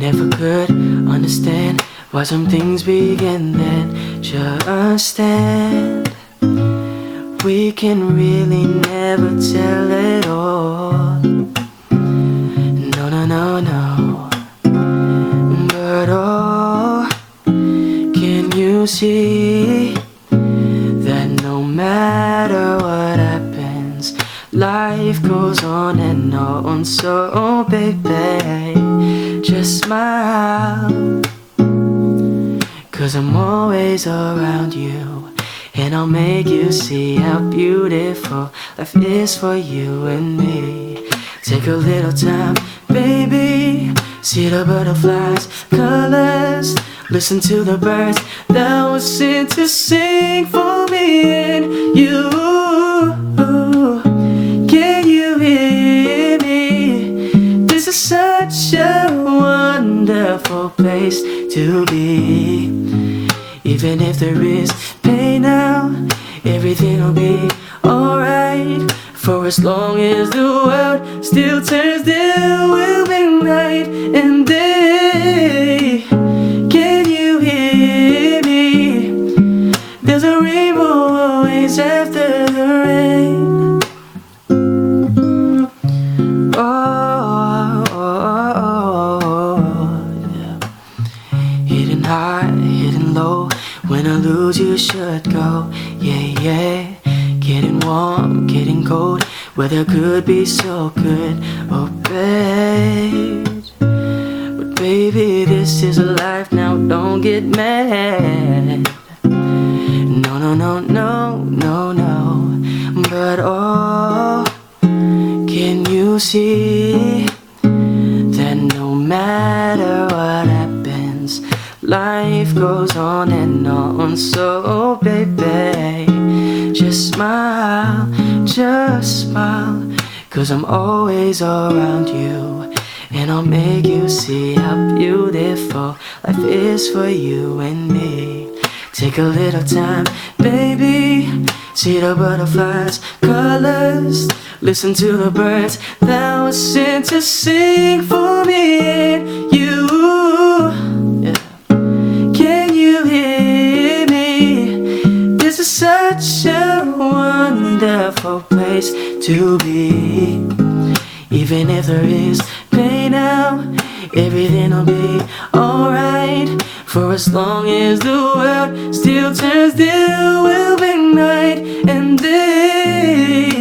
never could understand why some things begin then just stand. We can really never tell it all. No, no, no, no. But oh, can you see that no matter what happens, life goes on and on? So, baby, just smile. Cause I'm always around you. And I'll make you see how beautiful life is for you and me. Take a little time, baby. See the butterflies, colors. Listen to the birds that were sent to sing for me such a wonderful place to be. Even if there is pain now, everything will be alright. For as long as the world still turns, there will be night and day. Can you hear me? There's a rainbow always after Lose, you should go. Yeah, yeah. Getting warm, getting cold. Weather could be so good. Oh, babe. But baby, this is a life now. Don't get mad. No, no, no, no, no, no. But oh, can you see life goes on and on? So, baby, just smile, just smile. Cause I'm always around you. And I'll make you see how beautiful life is for you and me. Take a little time, baby. See the butterflies, colors. Listen to the birds that were sent to sing for me you. Wonderful place to be. Even if there is pain now, everything'll be alright. For as long as the world still turns, there will be night and day.